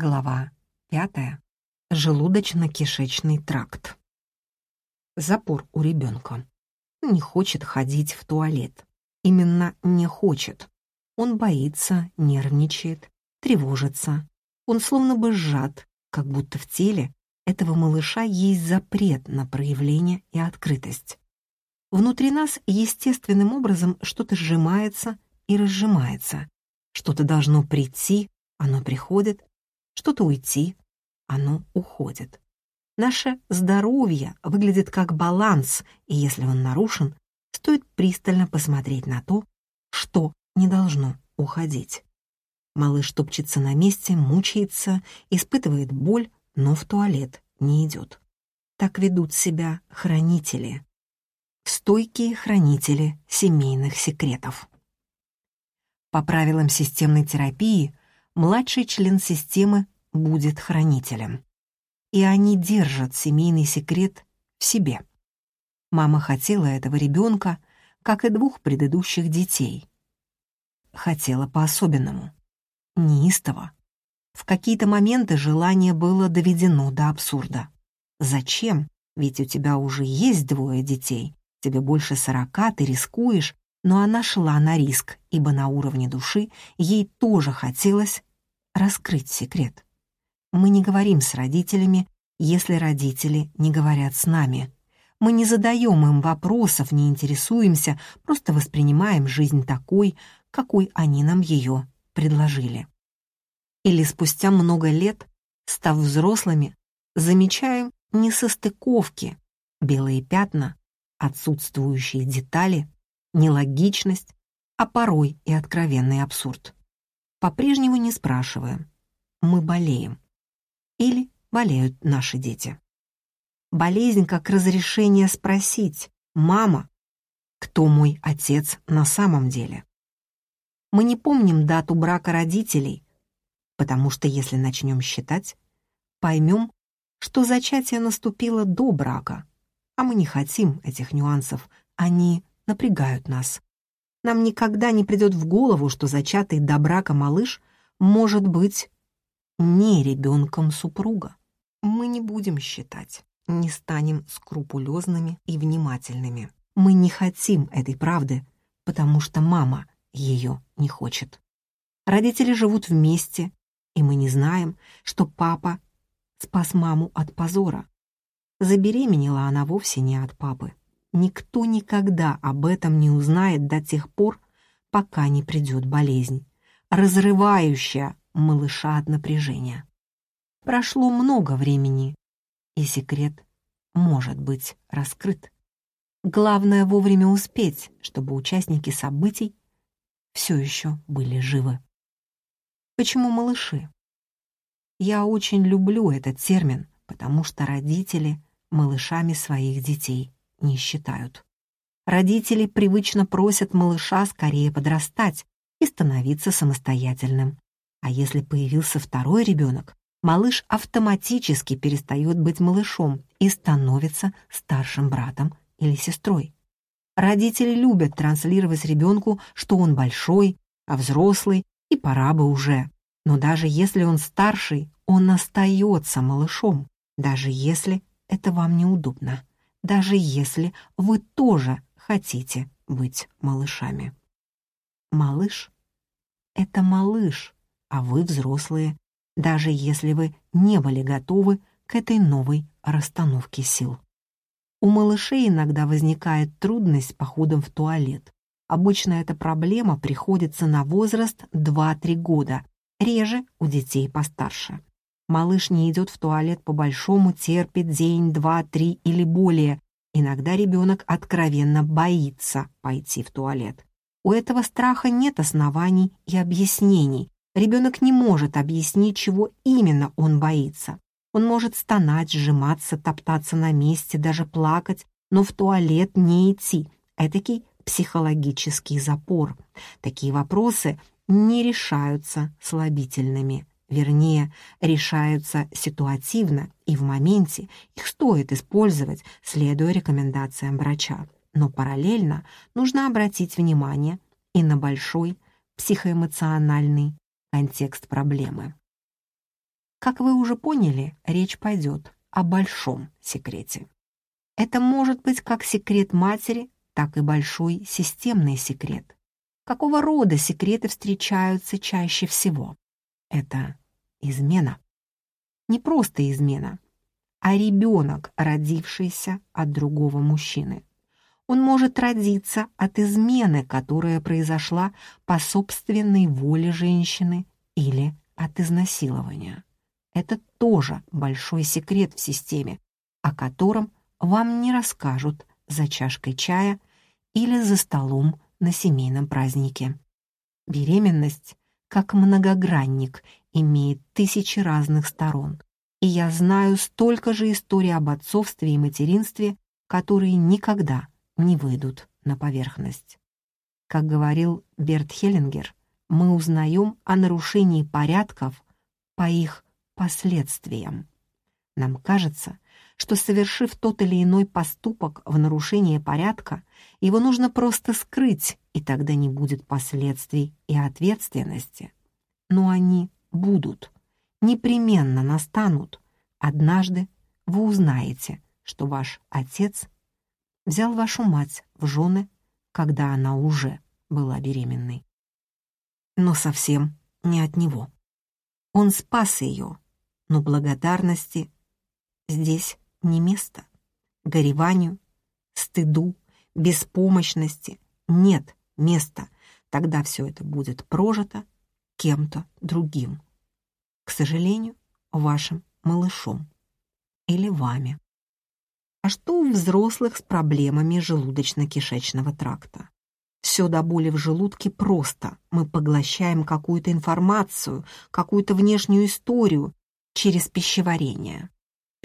Глава пятая. Желудочно-кишечный тракт. Запор у ребенка. Не хочет ходить в туалет. Именно не хочет. Он боится, нервничает, тревожится. Он словно бы сжат, как будто в теле этого малыша есть запрет на проявление и открытость. Внутри нас естественным образом что-то сжимается и разжимается. Что-то должно прийти, оно приходит, что-то уйти, оно уходит. Наше здоровье выглядит как баланс, и если он нарушен, стоит пристально посмотреть на то, что не должно уходить. Малыш топчется на месте, мучается, испытывает боль, но в туалет не идет. Так ведут себя хранители. Стойкие хранители семейных секретов. По правилам системной терапии младший член системы будет хранителем. И они держат семейный секрет в себе. Мама хотела этого ребенка, как и двух предыдущих детей. Хотела по-особенному, неистово. В какие-то моменты желание было доведено до абсурда. Зачем? Ведь у тебя уже есть двое детей, тебе больше сорока, ты рискуешь, но она шла на риск, ибо на уровне души ей тоже хотелось раскрыть секрет. Мы не говорим с родителями, если родители не говорят с нами. Мы не задаем им вопросов, не интересуемся, просто воспринимаем жизнь такой, какой они нам ее предложили. Или спустя много лет, став взрослыми, замечаем несостыковки, белые пятна, отсутствующие детали, нелогичность, а порой и откровенный абсурд. По-прежнему не спрашиваем. Мы болеем. Или болеют наши дети. Болезнь как разрешение спросить «Мама, кто мой отец на самом деле?» Мы не помним дату брака родителей, потому что если начнем считать, поймем, что зачатие наступило до брака, а мы не хотим этих нюансов, они напрягают нас. Нам никогда не придет в голову, что зачатый до брака малыш может быть не ребенком супруга. Мы не будем считать, не станем скрупулезными и внимательными. Мы не хотим этой правды, потому что мама ее не хочет. Родители живут вместе, и мы не знаем, что папа спас маму от позора. Забеременела она вовсе не от папы. Никто никогда об этом не узнает до тех пор, пока не придет болезнь, разрывающая малыша от напряжения. Прошло много времени, и секрет может быть раскрыт. Главное вовремя успеть, чтобы участники событий все еще были живы. Почему малыши? Я очень люблю этот термин, потому что родители малышами своих детей не считают. Родители привычно просят малыша скорее подрастать и становиться самостоятельным. А если появился второй ребенок, малыш автоматически перестает быть малышом и становится старшим братом или сестрой. Родители любят транслировать ребенку, что он большой, а взрослый, и пора бы уже. Но даже если он старший, он остается малышом, даже если это вам неудобно даже если вы тоже хотите быть малышами. Малыш — это малыш, а вы взрослые, даже если вы не были готовы к этой новой расстановке сил. У малышей иногда возникает трудность с походом в туалет. Обычно эта проблема приходится на возраст 2-3 года, реже у детей постарше. Малыш не идет в туалет по-большому, терпит день, два, три или более. Иногда ребенок откровенно боится пойти в туалет. У этого страха нет оснований и объяснений. Ребенок не может объяснить, чего именно он боится. Он может стонать, сжиматься, топтаться на месте, даже плакать, но в туалет не идти. Этакий психологический запор. Такие вопросы не решаются слабительными вернее, решаются ситуативно и в моменте, их стоит использовать, следуя рекомендациям врача. Но параллельно нужно обратить внимание и на большой психоэмоциональный контекст проблемы. Как вы уже поняли, речь пойдет о большом секрете. Это может быть как секрет матери, так и большой системный секрет. Какого рода секреты встречаются чаще всего? Это измена. Не просто измена, а ребенок, родившийся от другого мужчины. Он может родиться от измены, которая произошла по собственной воле женщины или от изнасилования. Это тоже большой секрет в системе, о котором вам не расскажут за чашкой чая или за столом на семейном празднике. Беременность, как многогранник, имеет тысячи разных сторон, и я знаю столько же историй об отцовстве и материнстве, которые никогда не выйдут на поверхность. Как говорил Берт Хеллингер, мы узнаем о нарушении порядков по их последствиям. Нам кажется, что, совершив тот или иной поступок в нарушение порядка, его нужно просто скрыть, и тогда не будет последствий и ответственности. Но они будут, непременно настанут. Однажды вы узнаете, что ваш отец взял вашу мать в жены, когда она уже была беременной. Но совсем не от него. Он спас ее, но благодарности здесь не место. Гореванию, стыду, беспомощности нет места. Тогда все это будет прожито кем-то другим. К сожалению, вашим малышом или вами. А что у взрослых с проблемами желудочно-кишечного тракта? Все до боли в желудке просто. Мы поглощаем какую-то информацию, какую-то внешнюю историю через пищеварение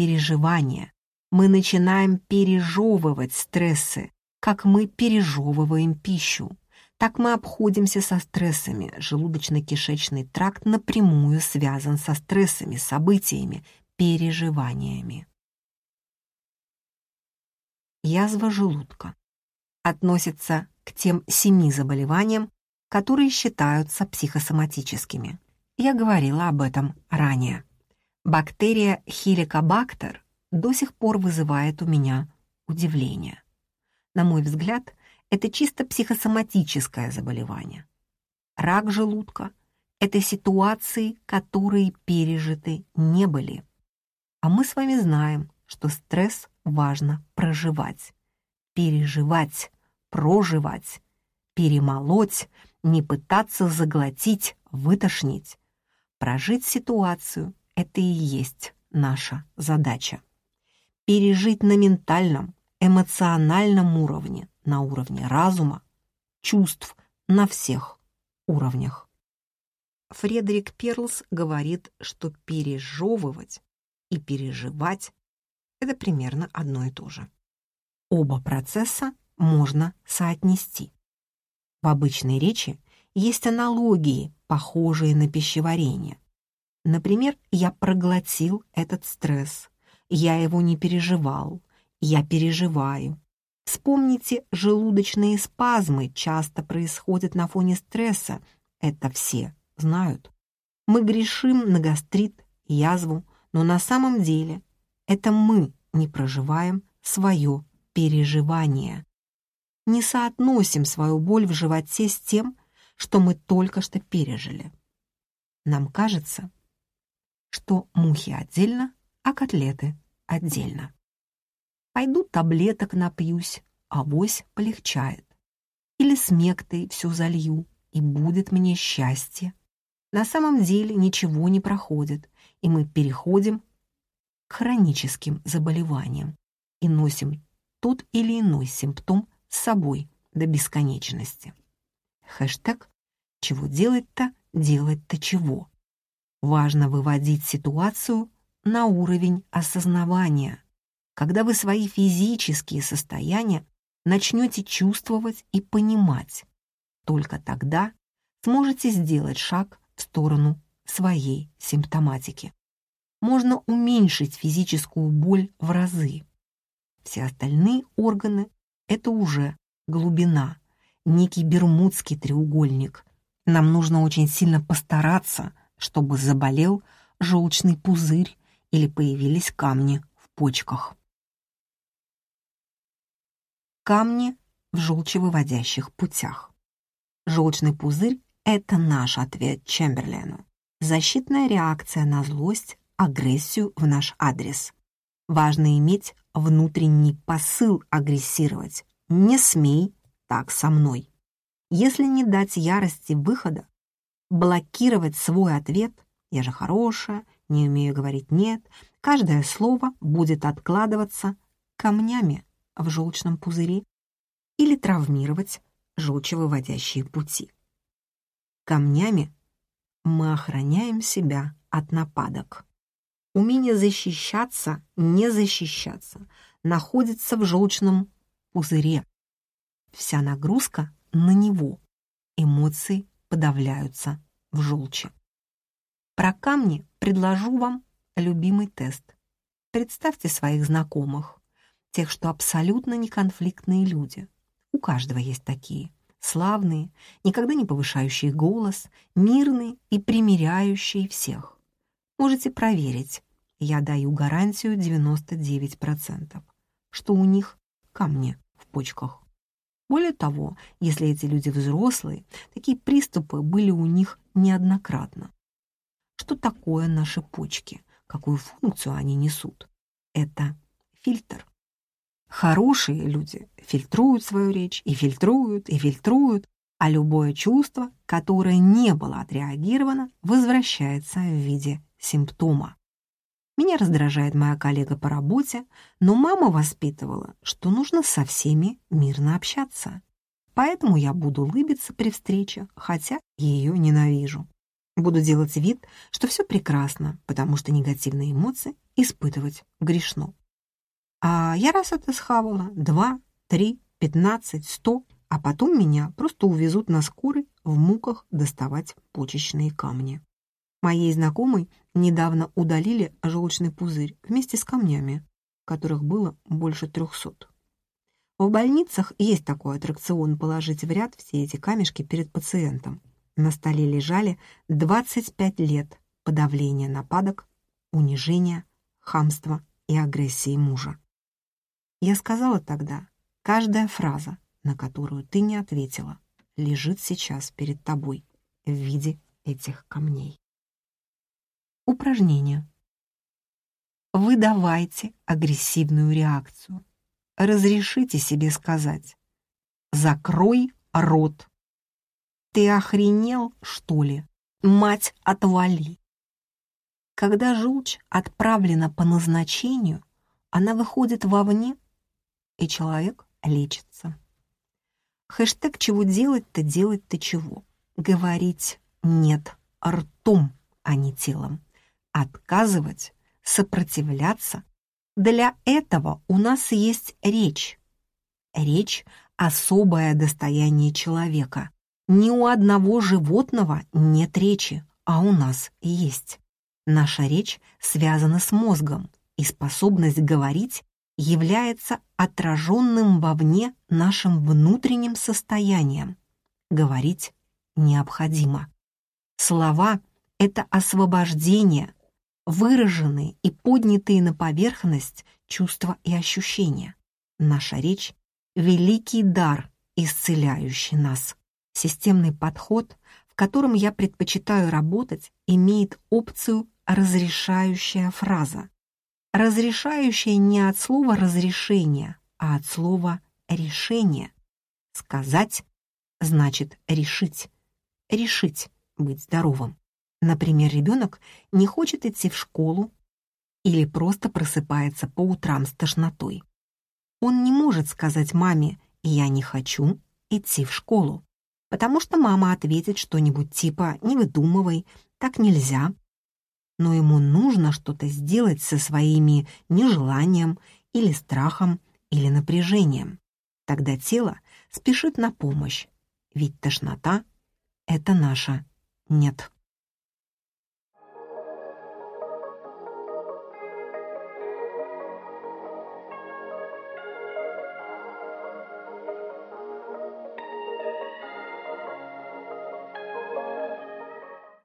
переживания. Мы начинаем пережевывать стрессы, как мы пережевываем пищу. Так мы обходимся со стрессами. Желудочно-кишечный тракт напрямую связан со стрессами, событиями, переживаниями. Язва желудка относится к тем семи заболеваниям, которые считаются психосоматическими. Я говорила об этом ранее. Бактерия хеликобактер до сих пор вызывает у меня удивление. На мой взгляд, это чисто психосоматическое заболевание. Рак желудка — это ситуации, которые пережиты не были. А мы с вами знаем, что стресс важно проживать, переживать, проживать, перемолоть, не пытаться заглотить, вытошнить, прожить ситуацию, это и есть наша задача. Пережить на ментальном, эмоциональном уровне, на уровне разума, чувств, на всех уровнях. Фредерик Перлс говорит, что пережевывать и переживать — это примерно одно и то же. Оба процесса можно соотнести. В обычной речи есть аналогии, похожие на пищеварение. Например, я проглотил этот стресс. Я его не переживал. Я переживаю. Вспомните, желудочные спазмы часто происходят на фоне стресса. Это все знают. Мы грешим на гастрит, язву, но на самом деле это мы не проживаем свое переживание. Не соотносим свою боль в животе с тем, что мы только что пережили. Нам кажется, что мухи отдельно, а котлеты отдельно. Пойду таблеток напьюсь, авось полегчает. Или с мектой все залью, и будет мне счастье. На самом деле ничего не проходит, и мы переходим к хроническим заболеваниям и носим тот или иной симптом с собой до бесконечности. Хэштег «Чего делать-то, делать-то чего?» Важно выводить ситуацию на уровень осознавания, когда вы свои физические состояния начнете чувствовать и понимать. Только тогда сможете сделать шаг в сторону своей симптоматики. Можно уменьшить физическую боль в разы. Все остальные органы — это уже глубина, некий бермудский треугольник. Нам нужно очень сильно постараться, чтобы заболел желчный пузырь или появились камни в почках. Камни в желчевыводящих путях. Желчный пузырь — это наш ответ Чемберлену. Защитная реакция на злость, агрессию в наш адрес. Важно иметь внутренний посыл агрессировать. Не смей так со мной. Если не дать ярости выхода, блокировать свой ответ «я же хорошая», «не умею говорить нет», каждое слово будет откладываться камнями в желчном пузыре или травмировать желчевыводящие пути. Камнями мы охраняем себя от нападок. Умение защищаться, не защищаться, находится в желчном пузыре. Вся нагрузка на него. Эмоции подавляются в желчи. Про камни предложу вам любимый тест. Представьте своих знакомых, тех, что абсолютно неконфликтные люди. У каждого есть такие. Славные, никогда не повышающие голос, мирные и примиряющие всех. Можете проверить. Я даю гарантию 99%, что у них камни в почках. Более того, если эти люди взрослые, такие приступы были у них неоднократно. Что такое наши почки? Какую функцию они несут? Это фильтр. Хорошие люди фильтруют свою речь и фильтруют, и фильтруют, а любое чувство, которое не было отреагировано, возвращается в виде симптома. Меня раздражает моя коллега по работе, но мама воспитывала, что нужно со всеми мирно общаться. Поэтому я буду улыбиться при встрече, хотя ее ненавижу. Буду делать вид, что все прекрасно, потому что негативные эмоции испытывать грешно. А я раз это схавала, два, три, пятнадцать, сто, а потом меня просто увезут на скорой в муках доставать почечные камни. Моей знакомой недавно удалили желчный пузырь вместе с камнями, которых было больше трехсот. В больницах есть такой аттракцион положить в ряд все эти камешки перед пациентом. На столе лежали 25 лет подавления нападок, унижения, хамства и агрессии мужа. Я сказала тогда, каждая фраза, на которую ты не ответила, лежит сейчас перед тобой в виде этих камней. Упражнение. Выдавайте агрессивную реакцию. Разрешите себе сказать «Закрой рот». «Ты охренел, что ли? Мать, отвали!» Когда желчь отправлена по назначению, она выходит вовне и человек лечится. Хэштег «Чего делать-то, делать-то чего?» Говорить «нет» ртом, а не телом. Отказывать, сопротивляться. Для этого у нас есть речь. Речь — особое достояние человека. Ни у одного животного нет речи, а у нас есть. Наша речь связана с мозгом, и способность говорить является отраженным вовне нашим внутренним состоянием. Говорить необходимо. Слова — это освобождение, выраженные и поднятые на поверхность чувства и ощущения. Наша речь — великий дар, исцеляющий нас. Системный подход, в котором я предпочитаю работать, имеет опцию «разрешающая фраза», разрешающее не от слова «разрешение», а от слова «решение». Сказать значит решить. Решить быть здоровым. Например, ребенок не хочет идти в школу или просто просыпается по утрам с тошнотой. Он не может сказать маме «я не хочу идти в школу», потому что мама ответит что-нибудь типа «не выдумывай», «так нельзя», но ему нужно что-то сделать со своими нежеланием или страхом или напряжением. Тогда тело спешит на помощь, ведь тошнота — это наша «нет».